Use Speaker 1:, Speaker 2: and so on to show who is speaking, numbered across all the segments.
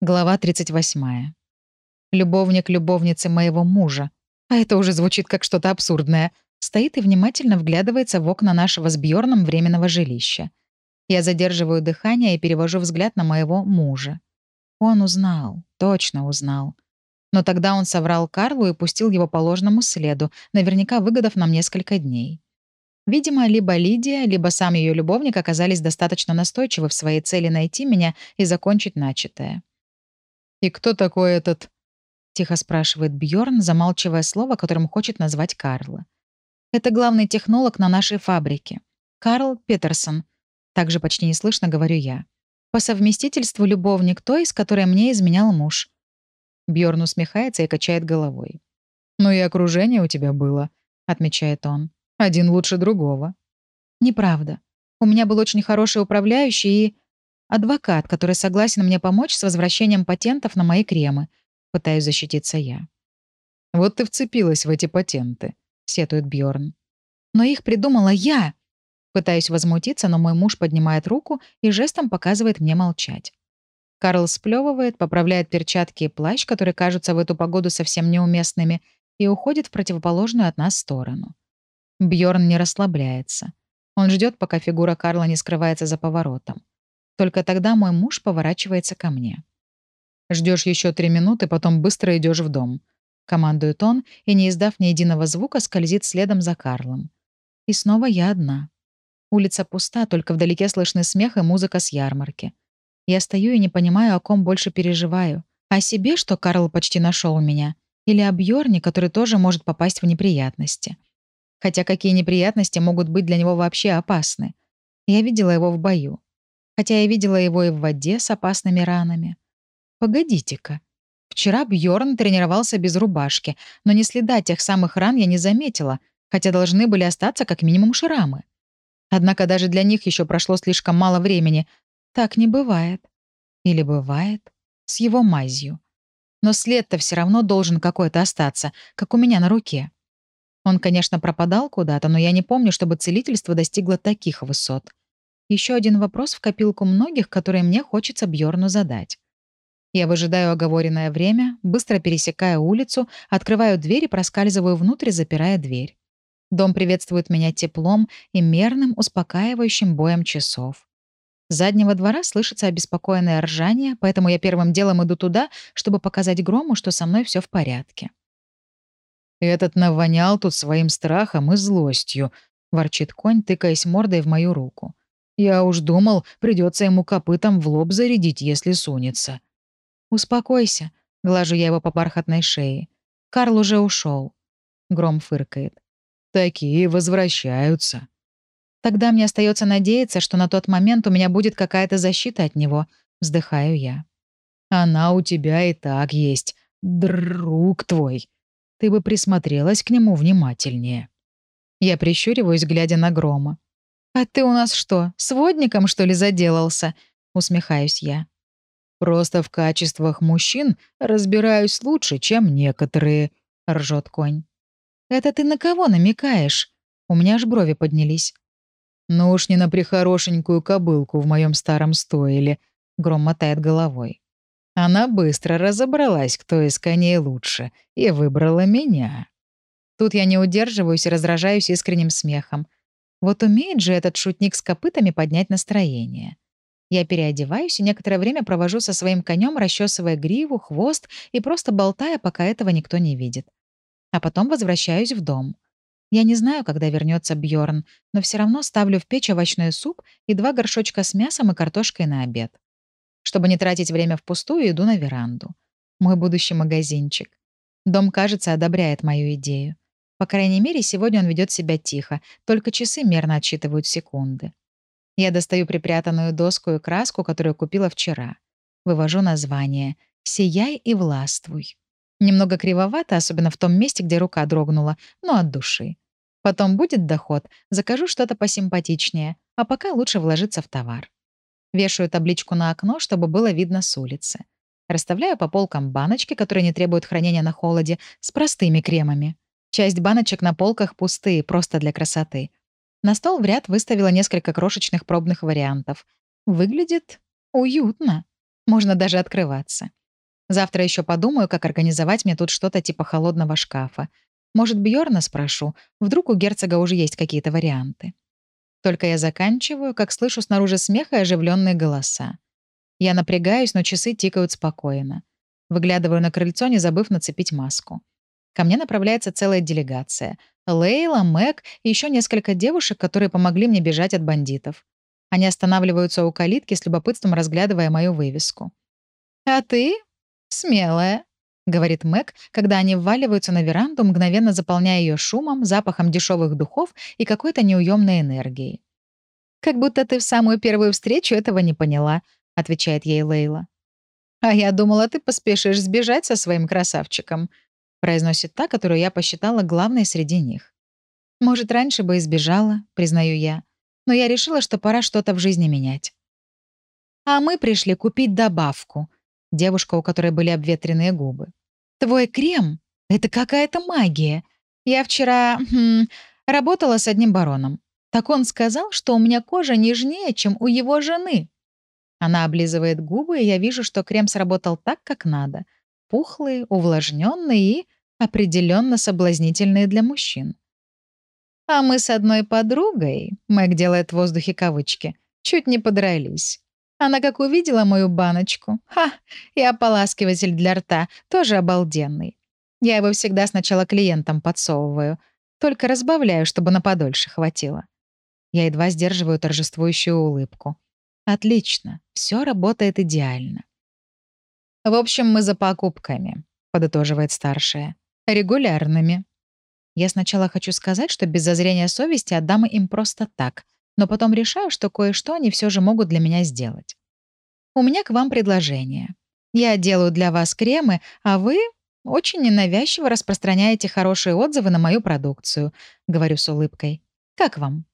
Speaker 1: Глава 38. Любовник любовницы моего мужа. А это уже звучит как что-то абсурдное. Стоит и внимательно вглядывается в окна нашего с Бьорном временного жилища. Я задерживаю дыхание и перевожу взгляд на моего мужа. Он узнал, точно узнал. Но тогда он соврал Карлу и пустил его по ложному следу, наверняка выгодав нам несколько дней. Видимо, либо Лидия, либо сам ее любовник оказались достаточно настойчивы в своей цели найти меня и закончить начатое.
Speaker 2: «И кто такой этот?»
Speaker 1: — тихо спрашивает Бьорн, замалчивая слово, которым хочет назвать Карла. «Это главный технолог на нашей фабрике. Карл Петерсон». Также почти неслышно говорю я. «По совместительству любовник той, с которой мне изменял муж».
Speaker 2: Бьорн усмехается и качает головой. «Ну и окружение у тебя было», — отмечает он. «Один лучше другого».
Speaker 1: «Неправда. У меня был очень хороший управляющий и...» Адвокат, который согласен мне помочь с возвращением патентов на мои кремы. Пытаюсь защититься я.
Speaker 2: «Вот ты вцепилась в эти патенты», — сетует Бьорн.
Speaker 1: «Но их придумала я!» Пытаюсь возмутиться, но мой муж поднимает руку и жестом показывает мне молчать. Карл сплевывает, поправляет перчатки и плащ, которые кажутся в эту погоду совсем неуместными, и уходит в противоположную от нас сторону. Бьорн не расслабляется. Он ждет, пока фигура Карла не скрывается за поворотом. Только тогда мой муж поворачивается ко мне.
Speaker 2: Ждешь еще три минуты, потом быстро идешь в дом. Командует он и, не издав ни единого звука, скользит следом за Карлом.
Speaker 1: И снова я одна. Улица пуста, только вдалеке слышны смех и музыка с ярмарки. Я стою и не понимаю, о ком больше переживаю. О себе, что Карл почти нашел меня, или о Бьорне, который тоже может попасть в неприятности. Хотя какие неприятности могут быть для него вообще опасны? Я видела его в бою хотя я видела его и в воде с опасными ранами. Погодите-ка. Вчера Бьорн тренировался без рубашки, но ни следа тех самых ран я не заметила, хотя должны были остаться как минимум шрамы. Однако даже для них еще прошло слишком мало времени. Так не бывает. Или бывает. С его мазью. Но след-то все равно должен какой-то остаться, как у меня на руке. Он, конечно, пропадал куда-то, но я не помню, чтобы целительство достигло таких высот. Еще один вопрос в копилку многих, которые мне хочется Бьорну задать. Я выжидаю оговоренное время, быстро пересекаю улицу, открываю дверь и проскальзываю внутрь, запирая дверь. Дом приветствует меня теплом и мерным, успокаивающим боем часов. С заднего двора слышится обеспокоенное ржание, поэтому я первым делом иду туда, чтобы показать Грому, что со мной все в порядке.
Speaker 2: «Этот навонял тут своим страхом и злостью», — ворчит конь, тыкаясь мордой в мою руку. Я уж думал, придется ему копытом в лоб зарядить, если сунется.
Speaker 1: «Успокойся», — глажу я его по бархатной шее. «Карл уже ушел. Гром фыркает.
Speaker 2: «Такие возвращаются».
Speaker 1: «Тогда мне остается надеяться, что на тот момент у меня будет какая-то защита от него», — вздыхаю я.
Speaker 2: «Она у тебя и так есть, друг твой. Ты бы присмотрелась к нему внимательнее».
Speaker 1: Я прищуриваюсь, глядя на Грома. «А ты у нас что, сводником, что ли, заделался?» — усмехаюсь я.
Speaker 2: «Просто в качествах мужчин разбираюсь лучше, чем некоторые», — ржет конь.
Speaker 1: «Это ты на кого намекаешь?» У меня аж брови поднялись.
Speaker 2: «Ну уж не на прихорошенькую кобылку в моем старом стойле», — Гром мотает головой. Она быстро разобралась, кто из коней лучше, и выбрала меня.
Speaker 1: Тут я не удерживаюсь и разражаюсь искренним смехом. Вот умеет же этот шутник с копытами поднять настроение. Я переодеваюсь и некоторое время провожу со своим конем, расчесывая гриву, хвост и просто болтая, пока этого никто не видит. А потом возвращаюсь в дом. Я не знаю, когда вернется Бьорн, но все равно ставлю в печь овощной суп и два горшочка с мясом и картошкой на обед. Чтобы не тратить время впустую, иду на веранду. Мой будущий магазинчик. Дом, кажется, одобряет мою идею. По крайней мере, сегодня он ведет себя тихо, только часы мерно отсчитывают секунды. Я достаю припрятанную доску и краску, которую купила вчера. Вывожу название «Сияй и властвуй». Немного кривовато, особенно в том месте, где рука дрогнула, но от души. Потом будет доход, закажу что-то посимпатичнее, а пока лучше вложиться в товар. Вешаю табличку на окно, чтобы было видно с улицы. Расставляю по полкам баночки, которые не требуют хранения на холоде, с простыми кремами. Часть баночек на полках пустые, просто для красоты. На стол в ряд выставила несколько крошечных пробных вариантов. Выглядит уютно. Можно даже открываться. Завтра еще подумаю, как организовать мне тут что-то типа холодного шкафа. Может, Бьорна спрошу, вдруг у герцога уже есть какие-то варианты. Только я заканчиваю, как слышу снаружи смех и оживленные голоса. Я напрягаюсь, но часы тикают спокойно. Выглядываю на крыльцо, не забыв нацепить маску. Ко мне направляется целая делегация. Лейла, Мэг и еще несколько девушек, которые помогли мне бежать от бандитов. Они останавливаются у калитки с любопытством, разглядывая мою вывеску. «А ты смелая», — говорит Мэг, когда они вваливаются на веранду, мгновенно заполняя ее шумом, запахом дешевых духов и какой-то неуемной энергией. «Как будто ты в самую первую встречу этого не поняла», — отвечает ей Лейла. «А я думала, ты поспешишь сбежать со своим красавчиком», — произносит та, которую я посчитала главной среди них. «Может, раньше бы избежала», — признаю я но я решила, что пора что-то в жизни менять. А мы пришли купить добавку. Девушка, у которой были обветренные губы. Твой крем — это какая-то магия. Я вчера хм, работала с одним бароном. Так он сказал, что у меня кожа нежнее, чем у его жены. Она облизывает губы, и я вижу, что крем сработал так, как надо. Пухлый, увлажненный и определенно соблазнительный для мужчин. А мы с одной подругой, Мэг делает в воздухе кавычки, чуть не подрались. Она как увидела мою баночку. Ха! И ополаскиватель для рта, тоже обалденный. Я его всегда сначала клиентам подсовываю. Только разбавляю, чтобы на подольше хватило. Я едва сдерживаю торжествующую улыбку. Отлично, все работает идеально. В общем, мы за покупками, подытоживает старшая. Регулярными. Я сначала хочу сказать, что без зазрения совести отдам им просто так, но потом решаю, что кое-что они все же могут для меня сделать. У меня к вам предложение. Я делаю для вас кремы, а вы очень ненавязчиво распространяете хорошие отзывы на мою продукцию, говорю с улыбкой. Как вам?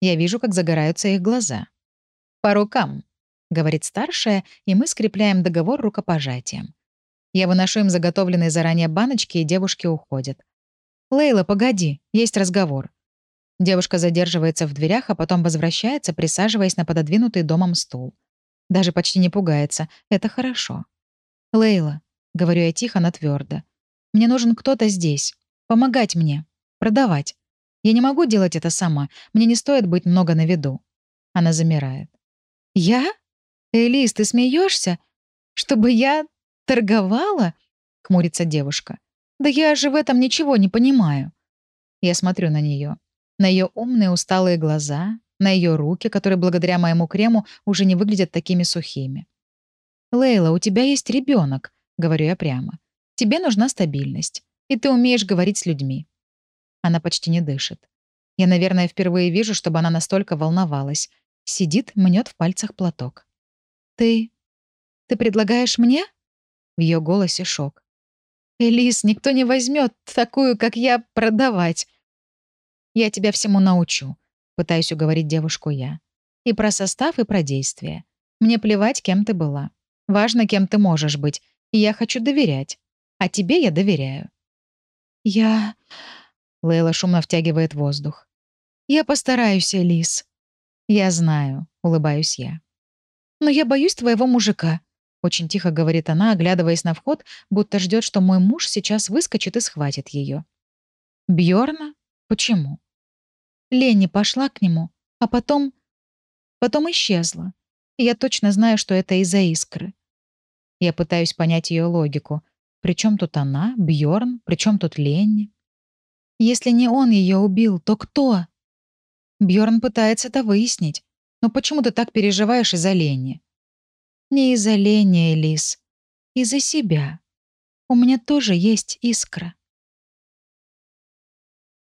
Speaker 1: Я вижу, как загораются их глаза. По рукам, говорит старшая, и мы скрепляем договор рукопожатием. Я выношу им заготовленные заранее баночки, и девушки уходят. «Лейла, погоди, есть разговор». Девушка задерживается в дверях, а потом возвращается, присаживаясь на пододвинутый домом стул. Даже почти не пугается. Это хорошо. «Лейла», — говорю я тихо, но твердо. «Мне нужен кто-то здесь. Помогать мне. Продавать. Я не могу делать это сама. Мне не стоит быть много на виду». Она замирает. «Я? Элис, ты смеешься? Чтобы я торговала?» — хмурится девушка. Да я же в этом ничего не понимаю. Я смотрю на нее, на ее умные усталые глаза, на ее руки, которые благодаря моему крему уже не выглядят такими сухими. «Лейла, у тебя есть ребенок, говорю я прямо. «Тебе нужна стабильность, и ты умеешь говорить с людьми». Она почти не дышит. Я, наверное, впервые вижу, чтобы она настолько волновалась. Сидит, мнет в пальцах платок. «Ты... ты предлагаешь мне?» В ее голосе шок. Элис, никто не возьмет такую, как я, продавать. Я тебя всему научу, пытаюсь уговорить девушку я. И про состав, и про действие. Мне плевать, кем ты была. Важно, кем ты можешь быть. И я хочу доверять. А тебе я доверяю. Я... Лейла шумно втягивает воздух. Я постараюсь, Элис. Я знаю, улыбаюсь я. Но я боюсь твоего мужика. Очень тихо говорит она, оглядываясь на вход, будто ждет, что мой муж сейчас выскочит и схватит ее. Бьорна? Почему? Ленни пошла к нему, а потом... Потом исчезла. Я точно знаю, что это из-за искры. Я пытаюсь понять ее логику. Причем тут она, Бьорн, причем тут Ленни? Если не он ее убил, то кто? Бьорн пытается это выяснить. Но почему ты так переживаешь из-за Ленни? Не из-за лени, Элис. Из-за себя. У меня тоже есть искра.